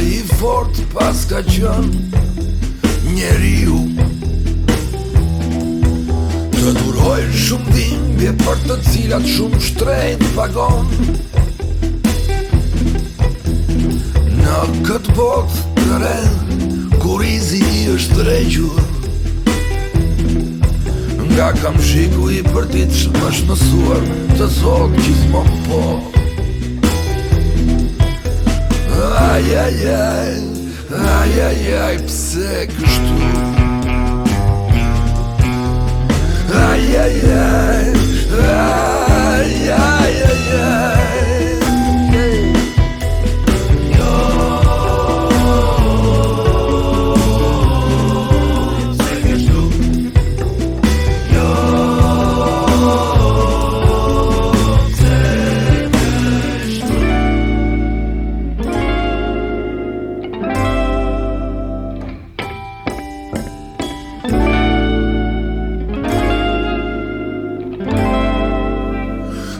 i fort pas ka qën njeri ju Të duroj shumë dhimbje për të cilat shumë shtrejnë pagon Në këtë bot të rendë kur i zi i është të regjur Nga kam shiku i për ti të shmësh mësuar të zot që po Ai ai ai, ai ai ai, psecos tu.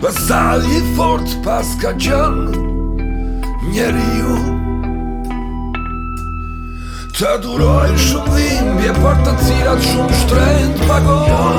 Sa i fort pas ka qënë njeri ju Të duroj shumë dhimbje për të cilat shumë shtrejnë pagonë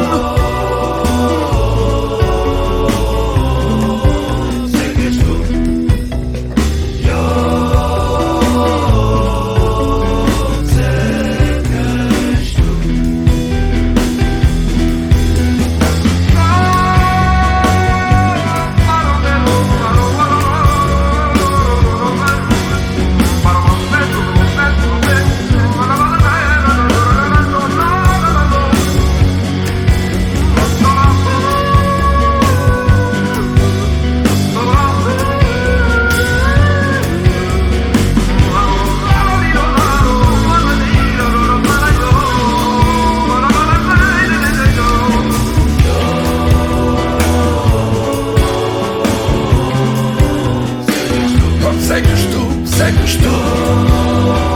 между, за ничто.